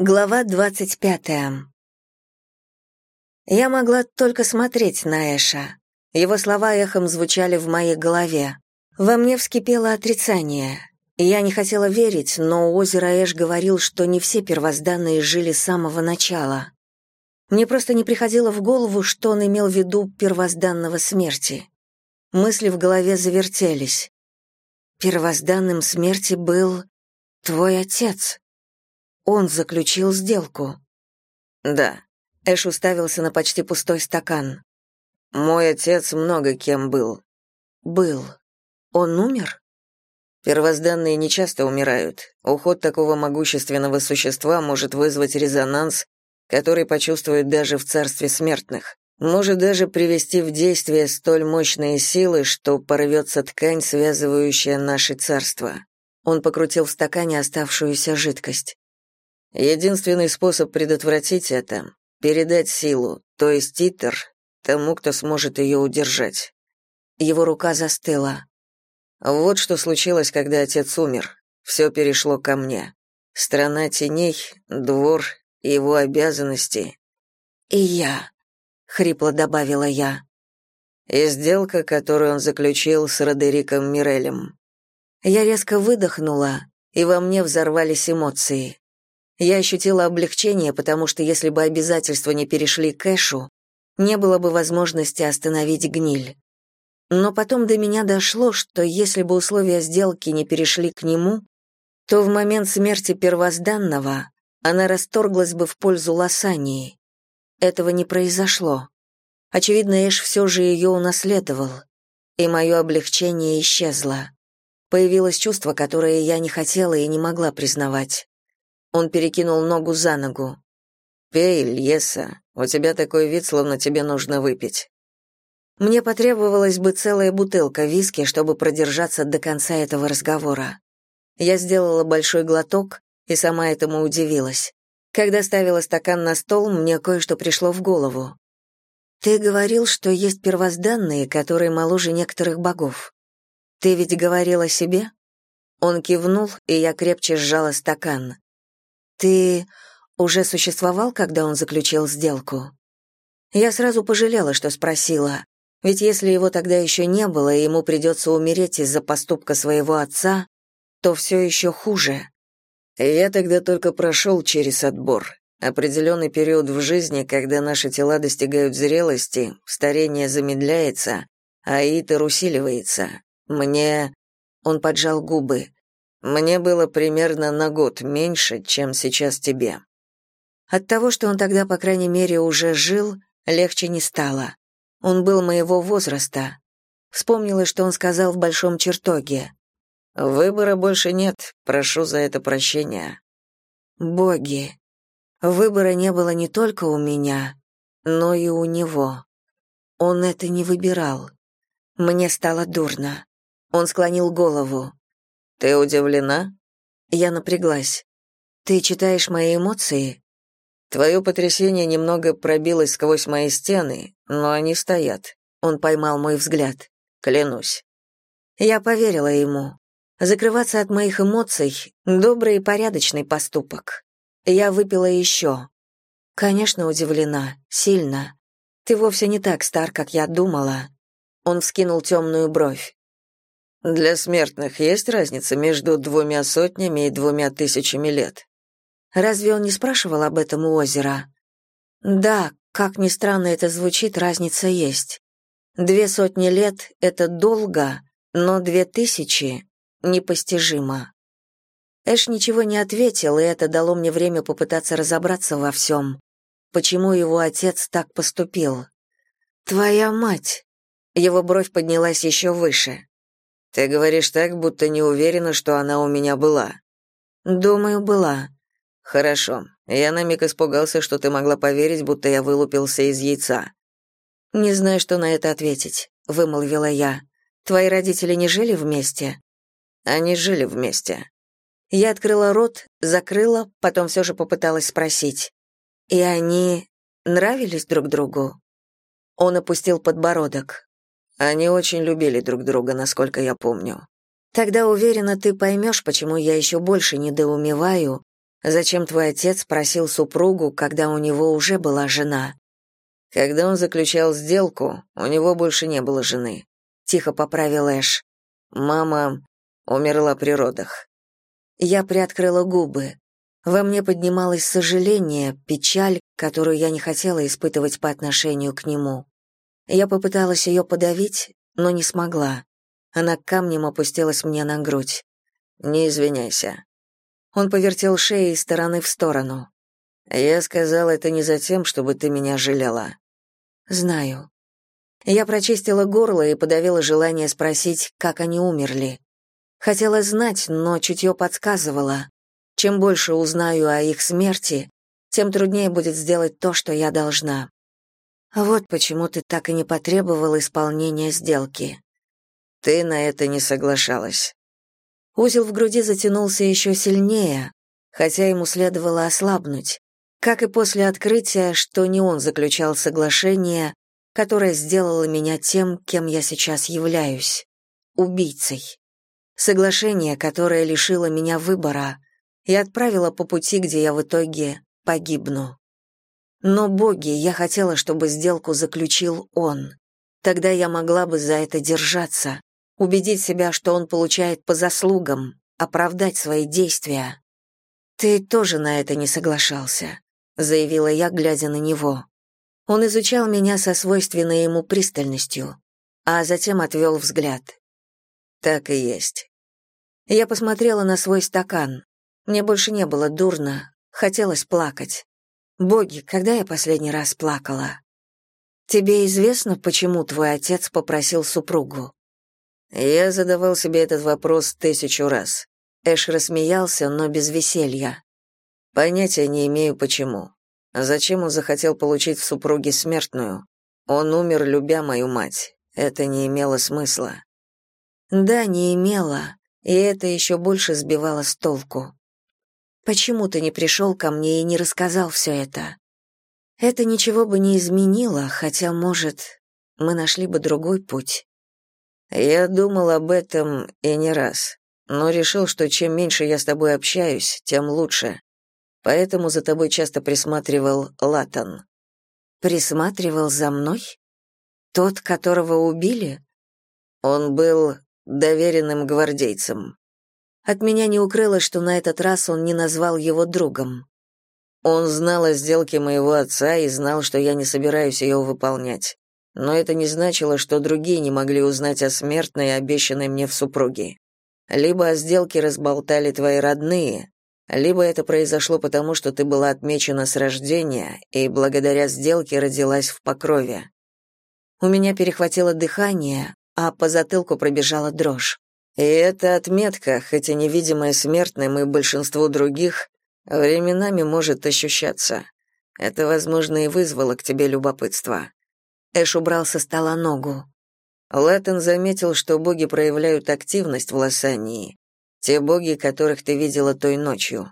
Глава двадцать пятая. Я могла только смотреть на Эша. Его слова эхом звучали в моей голове. Во мне вскипело отрицание. Я не хотела верить, но озеро Эш говорил, что не все первозданные жили с самого начала. Мне просто не приходило в голову, что он имел в виду первозданного смерти. Мысли в голове завертелись. Первозданным смерти был твой отец. Он заключил сделку. Да. Эш уставился на почти пустой стакан. Мой отец много кем был. Был. Он умер? Первозданные нечасто умирают. Уход такого могущественного существа может вызвать резонанс, который почувствуют даже в царстве смертных. Может даже привести в действие столь мощные силы, что порвется ткань, связывающая наши царства. Он покрутил в стакане оставшуюся жидкость. Единственный способ предотвратить это — передать силу, то есть титр, тому, кто сможет ее удержать. Его рука застыла. Вот что случилось, когда отец умер. Все перешло ко мне. Страна теней, двор, его обязанности. «И я», — хрипло добавила я. И сделка, которую он заключил с Родериком Мирелем. Я резко выдохнула, и во мне взорвались эмоции. Я ощутила облегчение, потому что если бы обязательства не перешли к Эшу, не было бы возможности остановить гниль. Но потом до меня дошло, что если бы условия сделки не перешли к нему, то в момент смерти первозданного она расторглась бы в пользу Лосании. Этого не произошло. Очевидно, Эш все же ее унаследовал, и мое облегчение исчезло. Появилось чувство, которое я не хотела и не могла признавать. Он перекинул ногу за ногу. «Пей, Льеса, у тебя такой вид, словно тебе нужно выпить». Мне потребовалась бы целая бутылка виски, чтобы продержаться до конца этого разговора. Я сделала большой глоток и сама этому удивилась. Когда ставила стакан на стол, мне кое-что пришло в голову. «Ты говорил, что есть первозданные, которые моложе некоторых богов. Ты ведь говорил о себе?» Он кивнул, и я крепче сжала стакан. «Ты уже существовал, когда он заключил сделку?» Я сразу пожалела, что спросила, ведь если его тогда еще не было, и ему придется умереть из-за поступка своего отца, то все еще хуже. Я тогда только прошел через отбор. Определенный период в жизни, когда наши тела достигают зрелости, старение замедляется, а итер усиливается. Мне... Он поджал губы. Мне было примерно на год меньше, чем сейчас тебе. От того, что он тогда, по крайней мере, уже жил, легче не стало. Он был моего возраста. Вспомнила, что он сказал в большом чертоге. Выбора больше нет, прошу за это прощения. Боги. Выбора не было не только у меня, но и у него. Он это не выбирал. Мне стало дурно. Он склонил голову. Ты удивлена? Я напряглась. Ты читаешь мои эмоции? Твое потрясение немного пробилось сквозь мои стены, но они стоят. Он поймал мой взгляд. Клянусь. Я поверила ему. Закрываться от моих эмоций — добрый и порядочный поступок. Я выпила еще. Конечно, удивлена. Сильно. Ты вовсе не так стар, как я думала. Он вскинул темную бровь. Для смертных есть разница между двумя сотнями и двумя тысячами лет? Разве он не спрашивал об этом у озера? Да, как ни странно это звучит, разница есть. Две сотни лет — это долго, но две тысячи — непостижимо. Эш ничего не ответил, и это дало мне время попытаться разобраться во всем. Почему его отец так поступил? «Твоя мать!» Его бровь поднялась еще выше. Ты говоришь так, будто не уверена, что она у меня была. Думаю, была. Хорошо. Я на миг испугался, что ты могла поверить, будто я вылупился из яйца. Не знаю, что на это ответить, вымолвила я. Твои родители не жили вместе? Они жили вместе. Я открыла рот, закрыла, потом все же попыталась спросить. И они нравились друг другу? Он опустил подбородок. Они очень любили друг друга, насколько я помню. Тогда уверена, ты поймешь, почему я еще больше недоумеваю, Зачем твой отец просил супругу, когда у него уже была жена? Когда он заключал сделку, у него больше не было жены. Тихо поправил Эш. Мама умерла при родах. Я приоткрыла губы. Во мне поднималось сожаление, печаль, которую я не хотела испытывать по отношению к нему. Я попыталась ее подавить, но не смогла. Она камнем опустилась мне на грудь. «Не извиняйся». Он повертел шею из стороны в сторону. «Я сказал это не за тем, чтобы ты меня жалела». «Знаю». Я прочистила горло и подавила желание спросить, как они умерли. Хотела знать, но чутье подсказывало. Чем больше узнаю о их смерти, тем труднее будет сделать то, что я должна. Вот почему ты так и не потребовал исполнения сделки. Ты на это не соглашалась. Узел в груди затянулся еще сильнее, хотя ему следовало ослабнуть, как и после открытия, что не он заключал соглашение, которое сделало меня тем, кем я сейчас являюсь — убийцей соглашение, которое лишило меня выбора и отправило по пути, где я в итоге погибну. Но, боги, я хотела, чтобы сделку заключил он. Тогда я могла бы за это держаться, убедить себя, что он получает по заслугам, оправдать свои действия. «Ты тоже на это не соглашался», — заявила я, глядя на него. Он изучал меня со свойственной ему пристальностью, а затем отвел взгляд. «Так и есть. Я посмотрела на свой стакан. Мне больше не было дурно, хотелось плакать. Боги, когда я последний раз плакала? Тебе известно, почему твой отец попросил супругу? Я задавал себе этот вопрос тысячу раз. Эш рассмеялся, но без веселья. Понятия не имею почему. Зачем он захотел получить в супруге смертную? Он умер, любя мою мать. Это не имело смысла. Да, не имело и это еще больше сбивало с толку. Почему ты не пришел ко мне и не рассказал все это? Это ничего бы не изменило, хотя, может, мы нашли бы другой путь. Я думал об этом и не раз, но решил, что чем меньше я с тобой общаюсь, тем лучше. Поэтому за тобой часто присматривал Латан. Присматривал за мной? Тот, которого убили? Он был доверенным гвардейцем. От меня не укрылось, что на этот раз он не назвал его другом. Он знал о сделке моего отца и знал, что я не собираюсь ее выполнять. Но это не значило, что другие не могли узнать о смертной, обещанной мне в супруге. Либо о сделке разболтали твои родные, либо это произошло потому, что ты была отмечена с рождения и благодаря сделке родилась в покрове. У меня перехватило дыхание, а по затылку пробежала дрожь. И эта отметка, хотя невидимая смертным и большинству других, временами может ощущаться. Это, возможно, и вызвало к тебе любопытство. Эш убрал со стола ногу. Лэттон заметил, что боги проявляют активность в Лосании. Те боги, которых ты видела той ночью.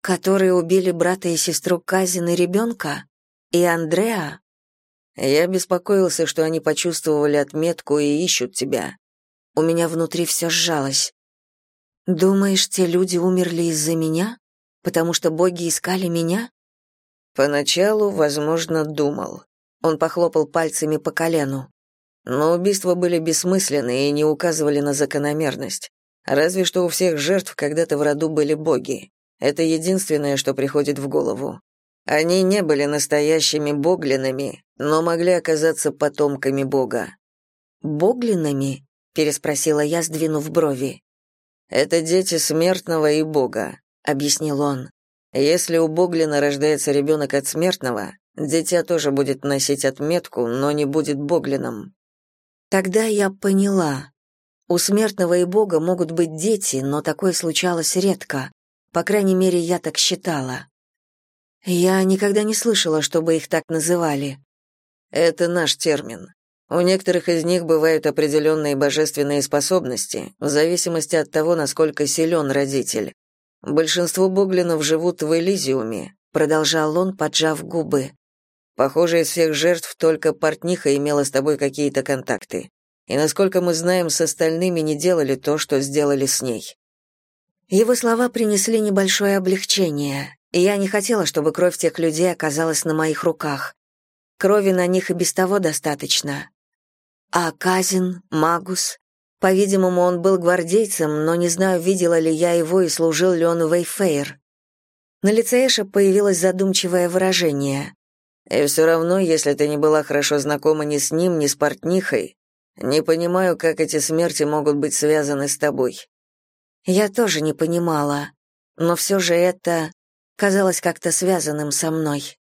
Которые убили брата и сестру Казин и ребенка? И Андреа? Я беспокоился, что они почувствовали отметку и ищут тебя. У меня внутри все сжалось. Думаешь, те люди умерли из-за меня? Потому что боги искали меня? Поначалу, возможно, думал. Он похлопал пальцами по колену. Но убийства были бессмысленны и не указывали на закономерность. Разве что у всех жертв когда-то в роду были боги. Это единственное, что приходит в голову. Они не были настоящими боглинами, но могли оказаться потомками бога. «Боглинами?» — переспросила я, сдвинув брови. «Это дети смертного и бога», — объяснил он. «Если у боглина рождается ребенок от смертного, дитя тоже будет носить отметку, но не будет боглином». Тогда я поняла. У смертного и бога могут быть дети, но такое случалось редко. По крайней мере, я так считала. Я никогда не слышала, чтобы их так называли. Это наш термин. У некоторых из них бывают определенные божественные способности, в зависимости от того, насколько силен родитель. Большинство боглинов живут в Элизиуме, продолжал он, поджав губы. Похоже, из всех жертв только портниха имела с тобой какие-то контакты. И насколько мы знаем, с остальными не делали то, что сделали с ней. Его слова принесли небольшое облегчение, и я не хотела, чтобы кровь тех людей оказалась на моих руках. Крови на них и без того достаточно. А Казин, Магус, по-видимому, он был гвардейцем, но не знаю, видела ли я его и служил ли он в Эйфейр. На лице Эша появилось задумчивое выражение. «И все равно, если ты не была хорошо знакома ни с ним, ни с портнихой, не понимаю, как эти смерти могут быть связаны с тобой». Я тоже не понимала, но все же это казалось как-то связанным со мной.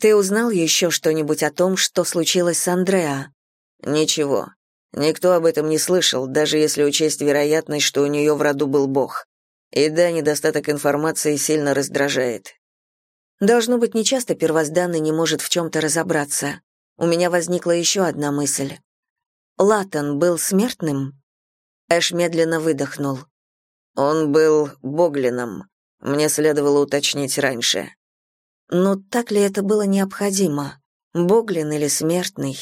Ты узнал еще что-нибудь о том, что случилось с Андреа? Ничего. Никто об этом не слышал, даже если учесть вероятность, что у нее в роду был бог. И да, недостаток информации сильно раздражает. Должно быть, нечасто первозданный не может в чем-то разобраться. У меня возникла еще одна мысль. Латан был смертным? Эш медленно выдохнул. Он был боглином. Мне следовало уточнить раньше. Но так ли это было необходимо? Боглин или смертный?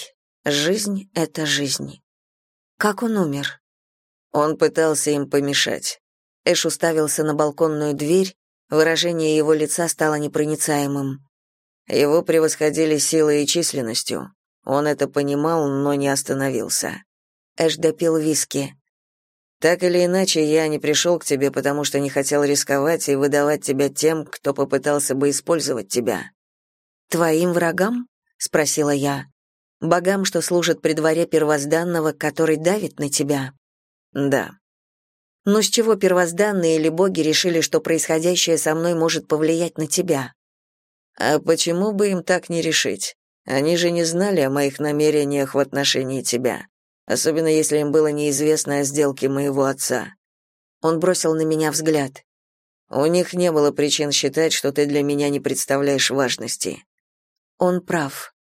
Жизнь — это жизнь. Как он умер? Он пытался им помешать. Эш уставился на балконную дверь, выражение его лица стало непроницаемым. Его превосходили силой и численностью. Он это понимал, но не остановился. Эш допил виски. Так или иначе, я не пришел к тебе, потому что не хотел рисковать и выдавать тебя тем, кто попытался бы использовать тебя. Твоим врагам? спросила я богам, что служат при дворе первозданного, который давит на тебя. Да. Но с чего первозданные или боги решили, что происходящее со мной может повлиять на тебя? А почему бы им так не решить? Они же не знали о моих намерениях в отношении тебя, особенно если им было неизвестно о сделке моего отца. Он бросил на меня взгляд. У них не было причин считать, что ты для меня не представляешь важности. Он прав.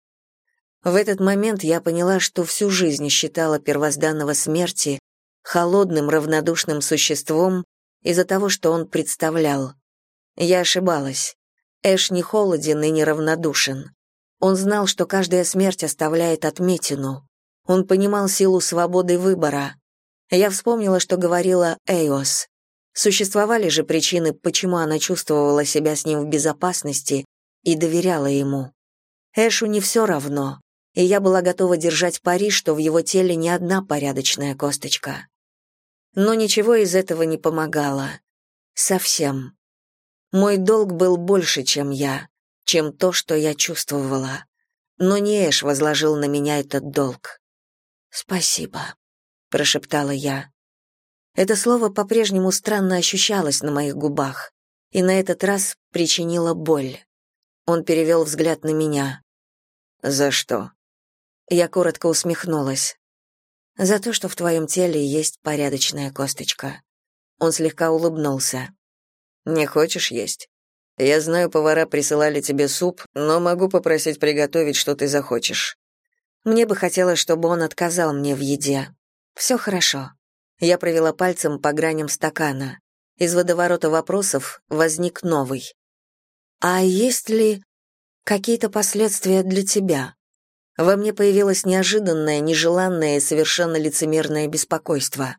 В этот момент я поняла, что всю жизнь считала первозданного смерти холодным, равнодушным существом из-за того, что он представлял. Я ошибалась. Эш не холоден и не равнодушен. Он знал, что каждая смерть оставляет отметину. Он понимал силу свободы выбора. Я вспомнила, что говорила Эйос. Существовали же причины, почему она чувствовала себя с ним в безопасности и доверяла ему. Эшу не все равно и я была готова держать пари, что в его теле не одна порядочная косточка. Но ничего из этого не помогало. Совсем. Мой долг был больше, чем я, чем то, что я чувствовала. Но не Эш возложил на меня этот долг. «Спасибо», — прошептала я. Это слово по-прежнему странно ощущалось на моих губах, и на этот раз причинило боль. Он перевел взгляд на меня. «За что?» Я коротко усмехнулась. «За то, что в твоем теле есть порядочная косточка». Он слегка улыбнулся. «Не хочешь есть? Я знаю, повара присылали тебе суп, но могу попросить приготовить, что ты захочешь». Мне бы хотелось, чтобы он отказал мне в еде. Все хорошо. Я провела пальцем по граням стакана. Из водоворота вопросов возник новый. «А есть ли какие-то последствия для тебя?» Во мне появилось неожиданное, нежеланное и совершенно лицемерное беспокойство.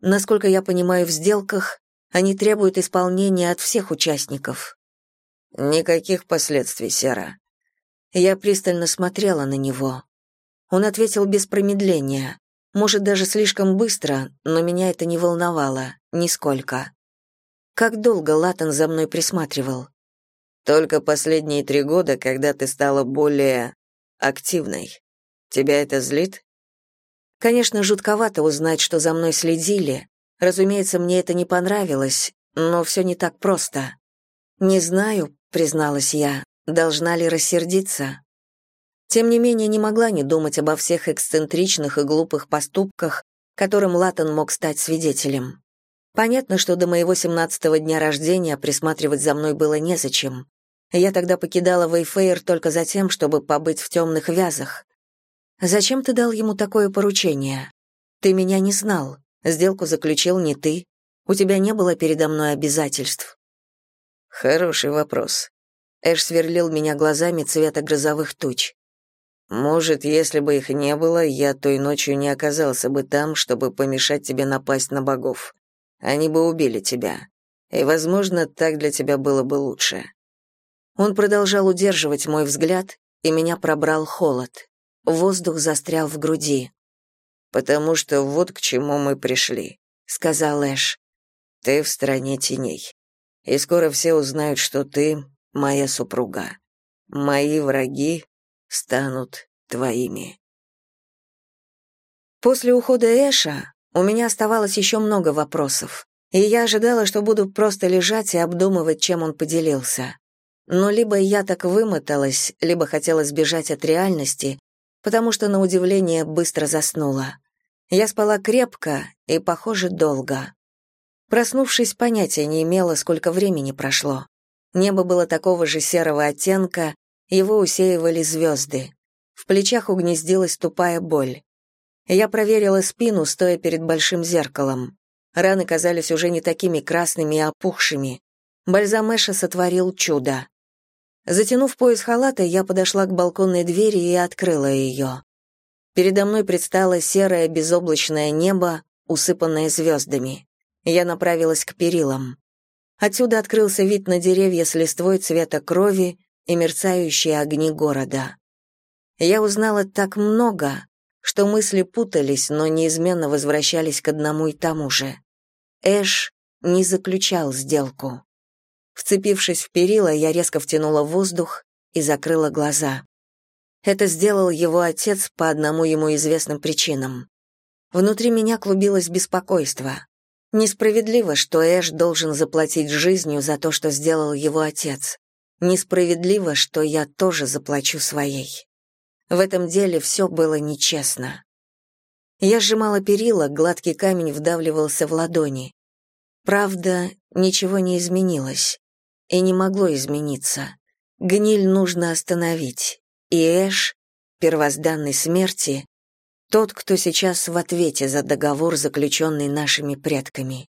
Насколько я понимаю, в сделках они требуют исполнения от всех участников. Никаких последствий, Сера. Я пристально смотрела на него. Он ответил без промедления. Может, даже слишком быстро, но меня это не волновало, нисколько. Как долго Латан за мной присматривал? Только последние три года, когда ты стала более активной. Тебя это злит? Конечно, жутковато узнать, что за мной следили. Разумеется, мне это не понравилось, но все не так просто. Не знаю, призналась я, должна ли рассердиться. Тем не менее, не могла не думать обо всех эксцентричных и глупых поступках, которым Латон мог стать свидетелем. Понятно, что до моего семнадцатого дня рождения присматривать за мной было незачем. Я тогда покидала Вейфейр только за тем, чтобы побыть в темных вязах. Зачем ты дал ему такое поручение? Ты меня не знал. Сделку заключил не ты. У тебя не было передо мной обязательств. Хороший вопрос. Эш сверлил меня глазами цвета грозовых туч. Может, если бы их не было, я той ночью не оказался бы там, чтобы помешать тебе напасть на богов. Они бы убили тебя. И, возможно, так для тебя было бы лучше. Он продолжал удерживать мой взгляд, и меня пробрал холод. Воздух застрял в груди. «Потому что вот к чему мы пришли», — сказал Эш. «Ты в стране теней. И скоро все узнают, что ты моя супруга. Мои враги станут твоими». После ухода Эша у меня оставалось еще много вопросов, и я ожидала, что буду просто лежать и обдумывать, чем он поделился. Но либо я так вымоталась, либо хотела сбежать от реальности, потому что, на удивление, быстро заснула. Я спала крепко и, похоже, долго. Проснувшись, понятия не имела, сколько времени прошло. Небо было такого же серого оттенка, его усеивали звезды. В плечах угнездилась тупая боль. Я проверила спину, стоя перед большим зеркалом. Раны казались уже не такими красными и опухшими. Бальзам Эша сотворил чудо. Затянув пояс халата, я подошла к балконной двери и открыла ее. Передо мной предстало серое безоблачное небо, усыпанное звездами. Я направилась к перилам. Отсюда открылся вид на деревья с листвой цвета крови и мерцающие огни города. Я узнала так много, что мысли путались, но неизменно возвращались к одному и тому же. Эш не заключал сделку. Вцепившись в перила, я резко втянула воздух и закрыла глаза. Это сделал его отец по одному ему известным причинам. Внутри меня клубилось беспокойство. Несправедливо, что Эш должен заплатить жизнью за то, что сделал его отец. Несправедливо, что я тоже заплачу своей. В этом деле все было нечестно. Я сжимала перила, гладкий камень вдавливался в ладони. Правда, ничего не изменилось. И не могло измениться. Гниль нужно остановить. И Эш, первозданной смерти, тот, кто сейчас в ответе за договор, заключенный нашими предками.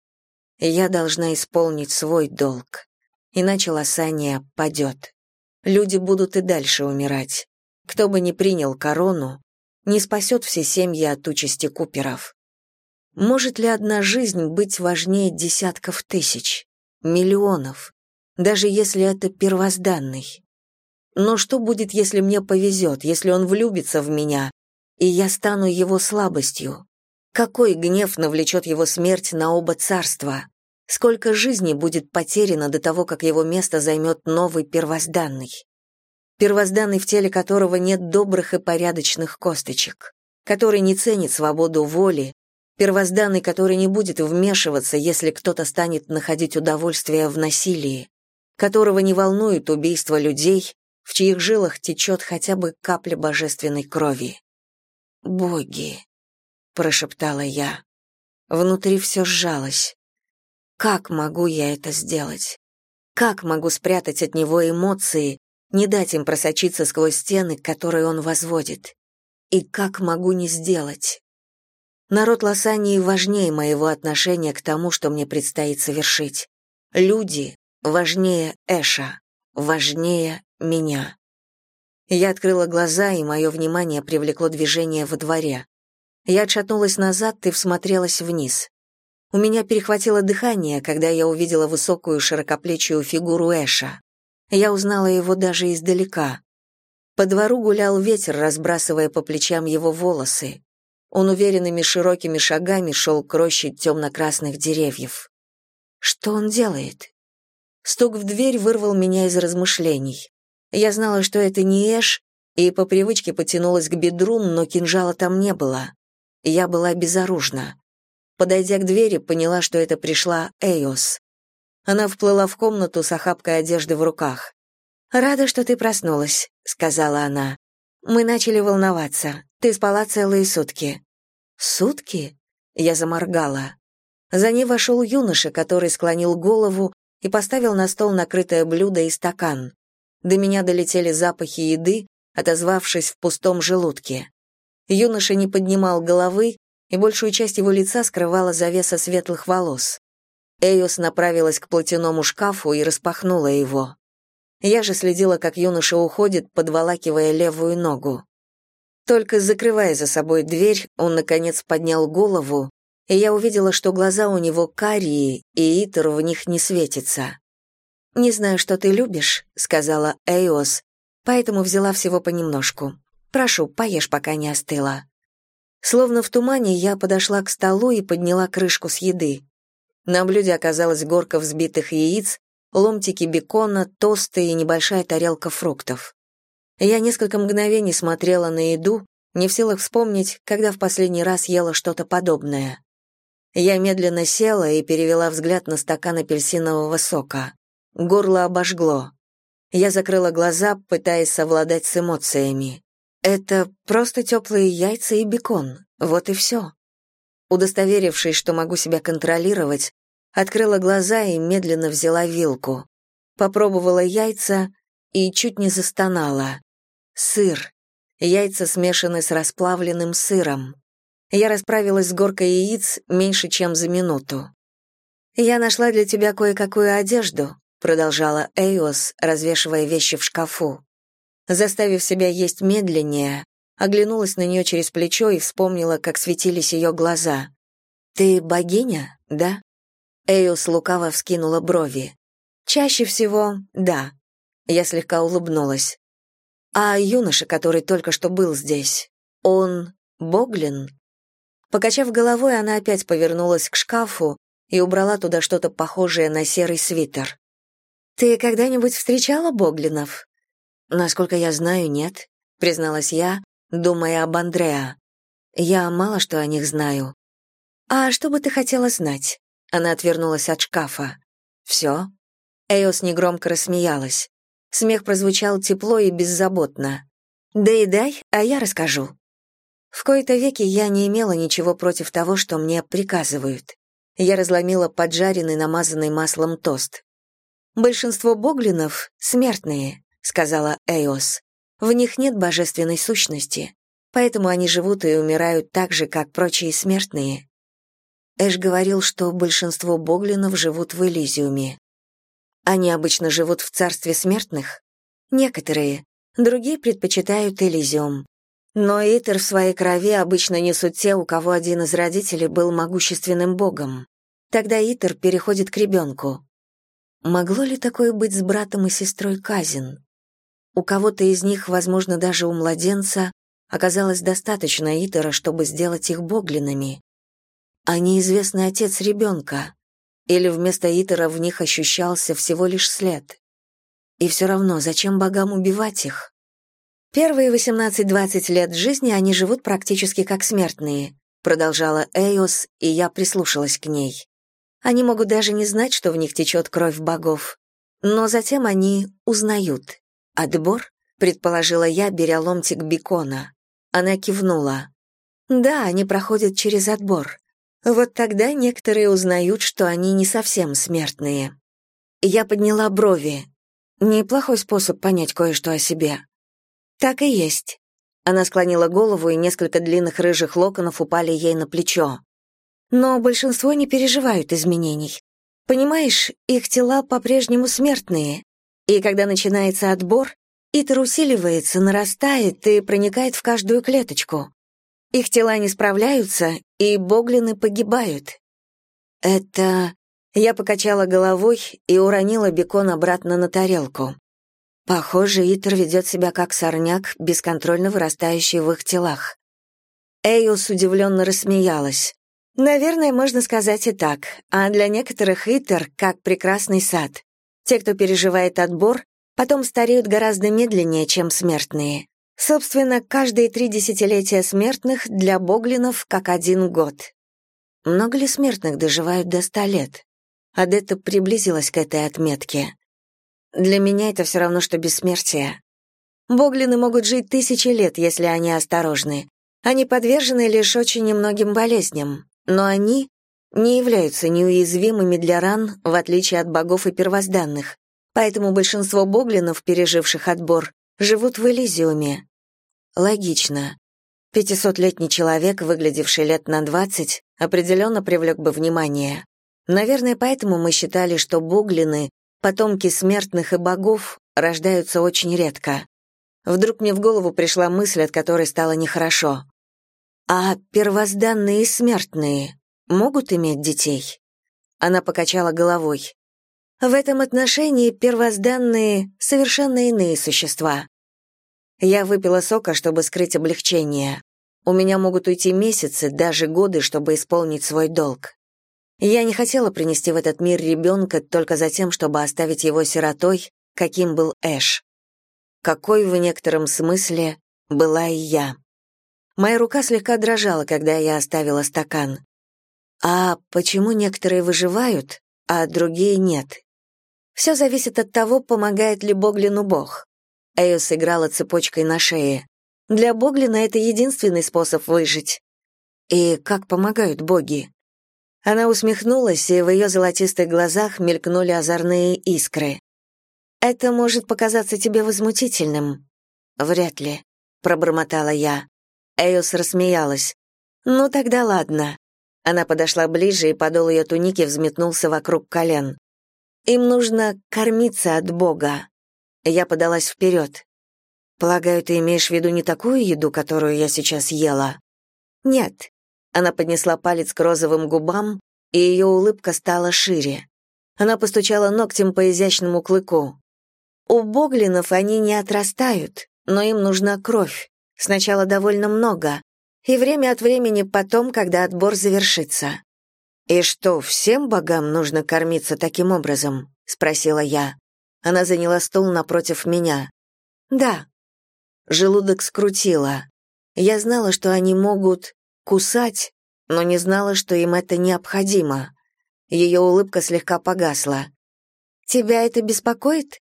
Я должна исполнить свой долг, иначе Лосания падет. Люди будут и дальше умирать. Кто бы ни принял корону, не спасет все семьи от участи Куперов. Может ли одна жизнь быть важнее десятков тысяч, миллионов, даже если это первозданный? Но что будет, если мне повезет, если он влюбится в меня, и я стану его слабостью? Какой гнев навлечет его смерть на оба царства? Сколько жизней будет потеряно до того, как его место займет новый первозданный? первозданный в теле которого нет добрых и порядочных косточек, который не ценит свободу воли, первозданный, который не будет вмешиваться, если кто-то станет находить удовольствие в насилии, которого не волнует убийство людей, в чьих жилах течет хотя бы капля божественной крови. «Боги!» — прошептала я. Внутри все сжалось. Как могу я это сделать? Как могу спрятать от него эмоции, не дать им просочиться сквозь стены, которые он возводит. И как могу не сделать? Народ Лосании важнее моего отношения к тому, что мне предстоит совершить. Люди важнее Эша, важнее меня. Я открыла глаза, и мое внимание привлекло движение во дворе. Я отшатнулась назад и всмотрелась вниз. У меня перехватило дыхание, когда я увидела высокую широкоплечую фигуру Эша. Я узнала его даже издалека. По двору гулял ветер, разбрасывая по плечам его волосы. Он уверенными широкими шагами шел к роще темно-красных деревьев. Что он делает? Стук в дверь вырвал меня из размышлений. Я знала, что это не Эш, и по привычке потянулась к бедру, но кинжала там не было. Я была безоружна. Подойдя к двери, поняла, что это пришла Эйос. Она вплыла в комнату с охапкой одежды в руках. «Рада, что ты проснулась», — сказала она. «Мы начали волноваться. Ты спала целые сутки». «Сутки?» — я заморгала. За ней вошел юноша, который склонил голову и поставил на стол накрытое блюдо и стакан. До меня долетели запахи еды, отозвавшись в пустом желудке. Юноша не поднимал головы, и большую часть его лица скрывала завеса светлых волос. Эйос направилась к платяному шкафу и распахнула его. Я же следила, как юноша уходит, подволакивая левую ногу. Только закрывая за собой дверь, он, наконец, поднял голову и я увидела, что глаза у него карие, и Итер в них не светится. «Не знаю, что ты любишь», — сказала Эйос, поэтому взяла всего понемножку. «Прошу, поешь, пока не остыла». Словно в тумане я подошла к столу и подняла крышку с еды. На блюде оказалась горка взбитых яиц, ломтики бекона, тосты и небольшая тарелка фруктов. Я несколько мгновений смотрела на еду, не в силах вспомнить, когда в последний раз ела что-то подобное. Я медленно села и перевела взгляд на стакан апельсинового сока. Горло обожгло. Я закрыла глаза, пытаясь совладать с эмоциями. Это просто теплые яйца и бекон, вот и все. Удостоверившись, что могу себя контролировать, открыла глаза и медленно взяла вилку. Попробовала яйца и чуть не застонала. Сыр. Яйца смешаны с расплавленным сыром. Я расправилась с горкой яиц меньше, чем за минуту. «Я нашла для тебя кое-какую одежду», — продолжала Эйос, развешивая вещи в шкафу. Заставив себя есть медленнее, оглянулась на нее через плечо и вспомнила, как светились ее глаза. «Ты богиня, да?» Эйус лукаво вскинула брови. «Чаще всего, да». Я слегка улыбнулась. «А юноша, который только что был здесь, он Боглин?» Покачав головой, она опять повернулась к шкафу и убрала туда что-то похожее на серый свитер. «Ты когда-нибудь встречала Боглинов?» «Насколько я знаю, нет», — призналась я, думая об Андреа. Я мало что о них знаю. А что бы ты хотела знать? Она отвернулась от шкафа. Все? Эйос негромко рассмеялась. Смех прозвучал тепло и беззаботно. Да и дай, а я расскажу. В кои-то веки я не имела ничего против того, что мне приказывают. Я разломила поджаренный, намазанный маслом тост. Большинство боглинов — смертные, сказала Эйос. В них нет божественной сущности, поэтому они живут и умирают так же, как прочие смертные. Эш говорил, что большинство боглинов живут в Элизиуме. Они обычно живут в царстве смертных? Некоторые, другие предпочитают Элизиум. Но Итер в своей крови обычно несут те, у кого один из родителей был могущественным богом. Тогда Итер переходит к ребенку. Могло ли такое быть с братом и сестрой Казин? У кого-то из них, возможно, даже у младенца, оказалось достаточно Итера, чтобы сделать их боглинами. А неизвестный отец ребенка. Или вместо Итера в них ощущался всего лишь след. И все равно, зачем богам убивать их? Первые 18-20 лет жизни они живут практически как смертные, продолжала Эйос, и я прислушалась к ней. Они могут даже не знать, что в них течет кровь богов. Но затем они узнают. «Отбор?» — предположила я, беря ломтик бекона. Она кивнула. «Да, они проходят через отбор. Вот тогда некоторые узнают, что они не совсем смертные». Я подняла брови. Неплохой способ понять кое-что о себе. «Так и есть». Она склонила голову, и несколько длинных рыжих локонов упали ей на плечо. Но большинство не переживают изменений. Понимаешь, их тела по-прежнему смертные, и когда начинается отбор, итер усиливается, нарастает и проникает в каждую клеточку. Их тела не справляются, и боглины погибают. Это... Я покачала головой и уронила бекон обратно на тарелку. Похоже, Итер ведет себя как сорняк, бесконтрольно вырастающий в их телах. Эйус удивленно рассмеялась. Наверное, можно сказать и так, а для некоторых Итер как прекрасный сад. Те, кто переживает отбор, потом стареют гораздо медленнее, чем смертные. Собственно, каждые три десятилетия смертных для боглинов как один год. Много ли смертных доживают до ста лет? Адетта приблизилась к этой отметке. Для меня это все равно, что бессмертие. Боглины могут жить тысячи лет, если они осторожны. Они подвержены лишь очень немногим болезням, но они не являются неуязвимыми для ран, в отличие от богов и первозданных, поэтому большинство боглинов, переживших отбор, живут в Элизиуме. Логично. Пятисотлетний человек, выглядевший лет на двадцать, определенно привлек бы внимание. Наверное, поэтому мы считали, что боглины, потомки смертных и богов, рождаются очень редко. Вдруг мне в голову пришла мысль, от которой стало нехорошо. А первозданные смертные, могут иметь детей?» Она покачала головой. «В этом отношении первозданные — совершенно иные существа. Я выпила сока, чтобы скрыть облегчение. У меня могут уйти месяцы, даже годы, чтобы исполнить свой долг. Я не хотела принести в этот мир ребенка только за тем, чтобы оставить его сиротой, каким был Эш. Какой в некотором смысле была и я. Моя рука слегка дрожала, когда я оставила стакан. А почему некоторые выживают, а другие нет? Все зависит от того, помогает ли Боглину Бог. Эйо сыграла цепочкой на шее. Для Боглина это единственный способ выжить. И как помогают боги? Она усмехнулась, и в ее золотистых глазах мелькнули озорные искры. «Это может показаться тебе возмутительным». «Вряд ли», — пробормотала я. Эйос рассмеялась. «Ну тогда ладно». Она подошла ближе, и подол ее туники взметнулся вокруг колен. «Им нужно кормиться от Бога». Я подалась вперед. «Полагаю, ты имеешь в виду не такую еду, которую я сейчас ела?» «Нет, она поднесла палец к розовым губам, и ее улыбка стала шире. Она постучала ногтем по изящному клыку. У боглинов они не отрастают, но им нужна кровь. Сначала довольно много, и время от времени потом, когда отбор завершится. «И что, всем богам нужно кормиться таким образом?» — спросила я. Она заняла стул напротив меня. «Да». Желудок скрутило. Я знала, что они могут кусать, но не знала, что им это необходимо. Ее улыбка слегка погасла. «Тебя это беспокоит?»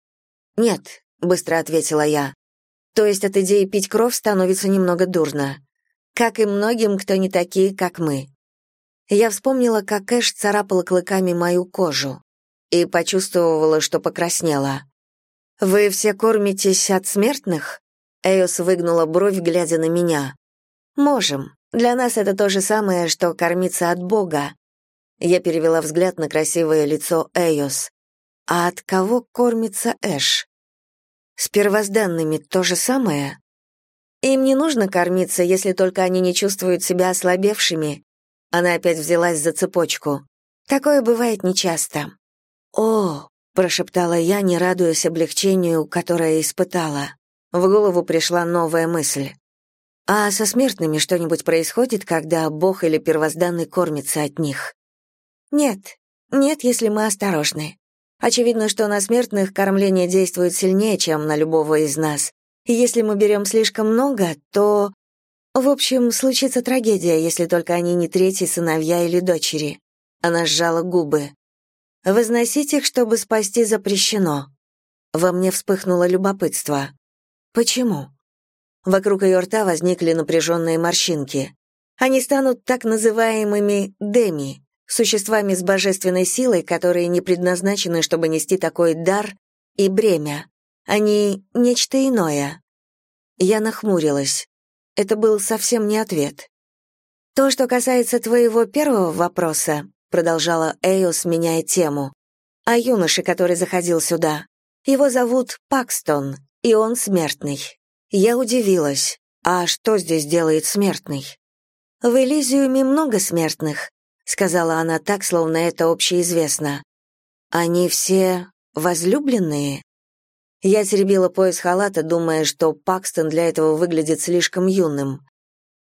«Нет», — быстро ответила я. «То есть от идеи пить кровь становится немного дурно. Как и многим, кто не такие, как мы». Я вспомнила, как Эш царапала клыками мою кожу и почувствовала, что покраснела. «Вы все кормитесь от смертных?» Эйос выгнула бровь, глядя на меня. «Можем. Для нас это то же самое, что кормиться от Бога. Я перевела взгляд на красивое лицо Эйос. А от кого кормится Эш? С первозданными то же самое? Им не нужно кормиться, если только они не чувствуют себя ослабевшими. Она опять взялась за цепочку. Такое бывает нечасто. О, прошептала я, не радуясь облегчению, которое испытала. В голову пришла новая мысль. А со смертными что-нибудь происходит, когда Бог или первозданный кормится от них? Нет, нет, если мы осторожны. Очевидно, что на смертных кормление действует сильнее, чем на любого из нас. И если мы берем слишком много, то... В общем, случится трагедия, если только они не третьи сыновья или дочери. Она сжала губы. Возносить их, чтобы спасти, запрещено. Во мне вспыхнуло любопытство. Почему? Вокруг ее рта возникли напряженные морщинки. Они станут так называемыми «деми», существами с божественной силой, которые не предназначены, чтобы нести такой дар и бремя. Они — нечто иное. Я нахмурилась. Это был совсем не ответ. «То, что касается твоего первого вопроса», — продолжала Эйос, меняя тему, «о юноше, который заходил сюда. Его зовут Пакстон, и он смертный. Я удивилась. А что здесь делает смертный? В Элизиуме много смертных, сказала она так, словно это общеизвестно. Они все возлюбленные? Я теребила пояс халата, думая, что Пакстон для этого выглядит слишком юным.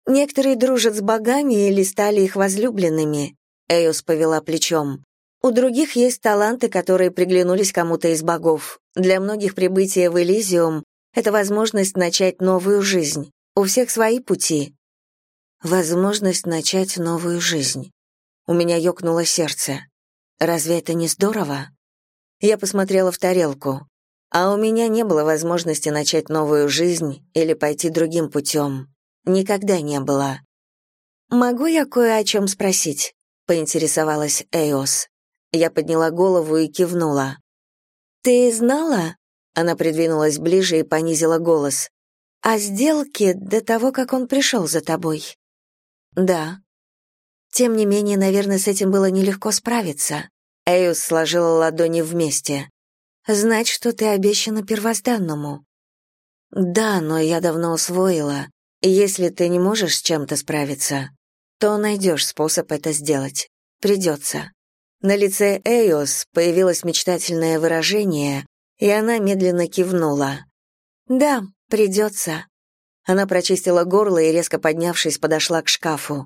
Некоторые дружат с богами или стали их возлюбленными, Эйос повела плечом. У других есть таланты, которые приглянулись кому-то из богов. Для многих прибытие в Элизиум это возможность начать новую жизнь. У всех свои пути. Возможность начать новую жизнь. У меня ёкнуло сердце. Разве это не здорово? Я посмотрела в тарелку. А у меня не было возможности начать новую жизнь или пойти другим путем. Никогда не было. «Могу я кое о чем спросить?» — поинтересовалась Эйос. Я подняла голову и кивнула. «Ты знала, она придвинулась ближе и понизила голос. «О сделке до того, как он пришел за тобой?» «Да». Тем не менее, наверное, с этим было нелегко справиться. Эйус сложила ладони вместе. «Знать, что ты обещана первозданному». «Да, но я давно усвоила. Если ты не можешь с чем-то справиться...» то найдешь способ это сделать. Придется». На лице Эйос появилось мечтательное выражение, и она медленно кивнула. «Да, придется». Она прочистила горло и, резко поднявшись, подошла к шкафу.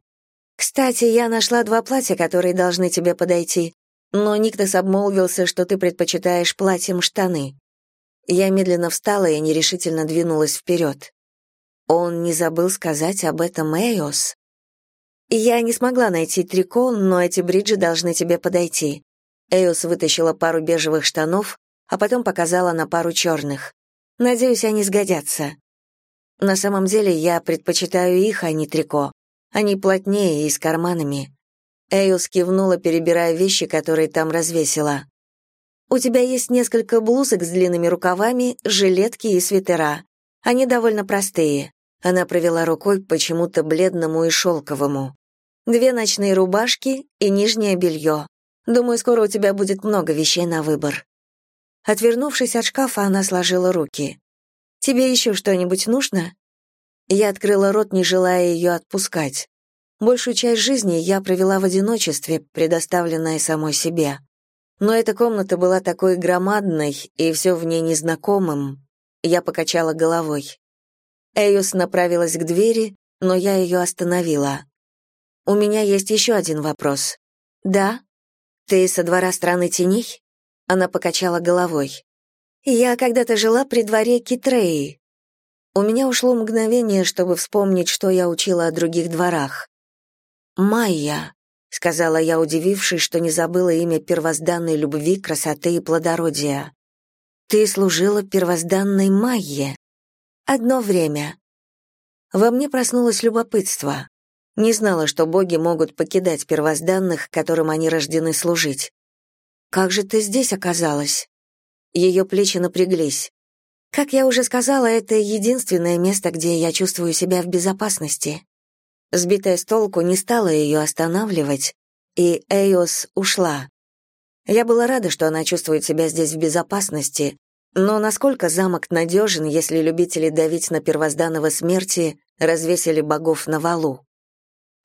«Кстати, я нашла два платья, которые должны тебе подойти, но Никтос обмолвился, что ты предпочитаешь платьем штаны». Я медленно встала и нерешительно двинулась вперед. Он не забыл сказать об этом Эйос. «Я не смогла найти трико, но эти бриджи должны тебе подойти». Эйос вытащила пару бежевых штанов, а потом показала на пару черных. «Надеюсь, они сгодятся». На самом деле я предпочитаю их, а не трико. Они плотнее и с карманами. Эйос кивнула, перебирая вещи, которые там развесила. «У тебя есть несколько блузок с длинными рукавами, жилетки и свитера. Они довольно простые». Она провела рукой почему-то бледному и шелковому. «Две ночные рубашки и нижнее белье. Думаю, скоро у тебя будет много вещей на выбор». Отвернувшись от шкафа, она сложила руки. «Тебе еще что-нибудь нужно?» Я открыла рот, не желая ее отпускать. Большую часть жизни я провела в одиночестве, предоставленная самой себе. Но эта комната была такой громадной, и все в ней незнакомым. Я покачала головой. Эйус направилась к двери, но я ее остановила. «У меня есть еще один вопрос». «Да? Ты со двора страны теней?» Она покачала головой. «Я когда-то жила при дворе Китреи». У меня ушло мгновение, чтобы вспомнить, что я учила о других дворах. «Майя», — сказала я, удивившись, что не забыла имя первозданной любви, красоты и плодородия. «Ты служила первозданной Майе». «Одно время». Во мне проснулось любопытство. Не знала, что боги могут покидать первозданных, которым они рождены служить. «Как же ты здесь оказалась?» Ее плечи напряглись. «Как я уже сказала, это единственное место, где я чувствую себя в безопасности». Сбитая с толку не стала ее останавливать, и Эйос ушла. Я была рада, что она чувствует себя здесь в безопасности, но насколько замок надежен, если любители давить на первозданного смерти развесили богов на валу?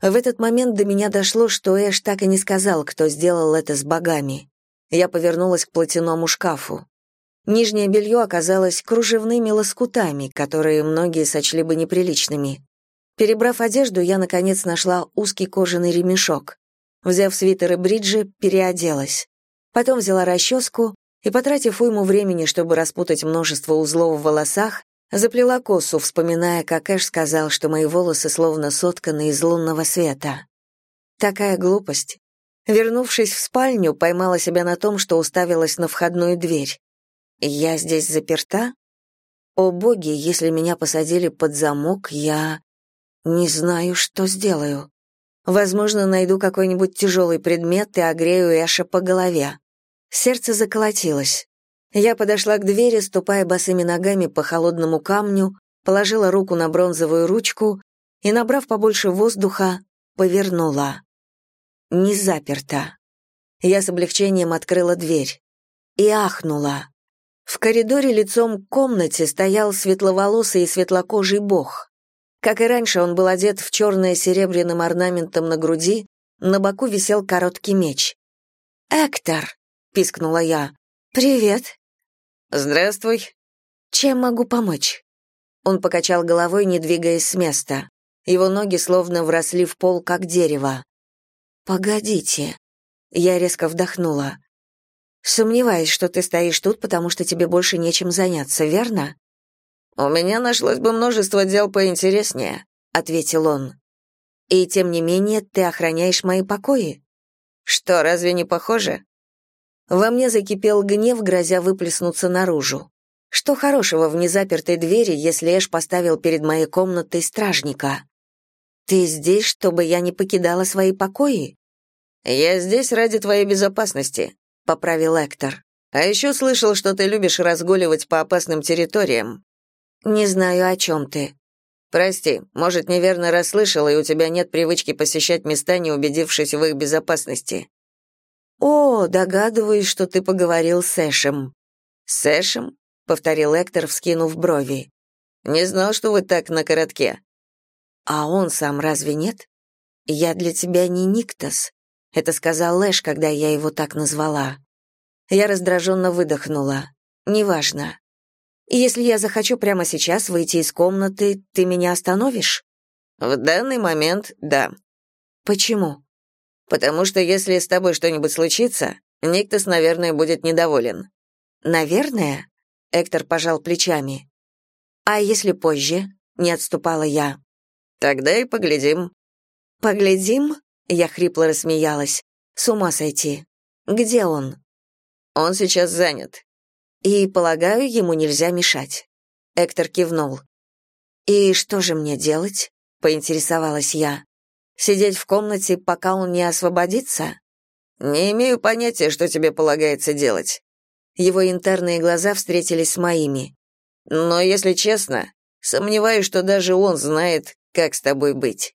В этот момент до меня дошло, что Эш так и не сказал, кто сделал это с богами. Я повернулась к платяному шкафу. Нижнее белье оказалось кружевными лоскутами, которые многие сочли бы неприличными. Перебрав одежду, я, наконец, нашла узкий кожаный ремешок. Взяв свитер и бриджи, переоделась. Потом взяла расческу и, потратив уйму времени, чтобы распутать множество узлов в волосах, заплела косу, вспоминая, как Эш сказал, что мои волосы словно сотканы из лунного света. Такая глупость. Вернувшись в спальню, поймала себя на том, что уставилась на входную дверь. Я здесь заперта? О боги, если меня посадили под замок, я не знаю, что сделаю. Возможно, найду какой-нибудь тяжелый предмет и огрею Эша по голове. Сердце заколотилось. Я подошла к двери, ступая босыми ногами по холодному камню, положила руку на бронзовую ручку и, набрав побольше воздуха, повернула не заперта. Я с облегчением открыла дверь и ахнула. В коридоре лицом к комнате стоял светловолосый и светлокожий бог. Как и раньше, он был одет в черное серебряным орнаментом на груди, на боку висел короткий меч. «Эктор!» — пискнула я. «Привет!» «Здравствуй!» «Чем могу помочь?» Он покачал головой, не двигаясь с места. Его ноги словно вросли в пол, как дерево. «Погодите». Я резко вдохнула. «Сомневаюсь, что ты стоишь тут, потому что тебе больше нечем заняться, верно?» «У меня нашлось бы множество дел поинтереснее», — ответил он. «И тем не менее ты охраняешь мои покои?» «Что, разве не похоже?» Во мне закипел гнев, грозя выплеснуться наружу. Что хорошего в незапертой двери, если Эш поставил перед моей комнатой стражника? Ты здесь, чтобы я не покидала свои покои? Я здесь ради твоей безопасности, поправил Эктор. А еще слышал, что ты любишь разгуливать по опасным территориям. Не знаю, о чем ты. Прости, может, неверно расслышала, и у тебя нет привычки посещать места, не убедившись в их безопасности. О, догадываюсь, что ты поговорил с Эшем. С Эшем? повторил Эктор, вскинув брови. Не знал, что вы так на коротке. А он сам разве нет? «Я для тебя не Никтос», — это сказал Лэш, когда я его так назвала. Я раздраженно выдохнула. «Неважно. Если я захочу прямо сейчас выйти из комнаты, ты меня остановишь?» «В данный момент — да». «Почему?» «Потому что если с тобой что-нибудь случится, Никтос, наверное, будет недоволен». «Наверное?» — Эктор пожал плечами. «А если позже?» — не отступала я. «Тогда и поглядим». «Поглядим?» — я хрипло рассмеялась. «С ума сойти. Где он?» «Он сейчас занят». «И, полагаю, ему нельзя мешать». Эктор кивнул. «И что же мне делать?» — поинтересовалась я. «Сидеть в комнате, пока он не освободится?» «Не имею понятия, что тебе полагается делать». Его интерные глаза встретились с моими. Но, если честно, сомневаюсь, что даже он знает, как с тобой быть.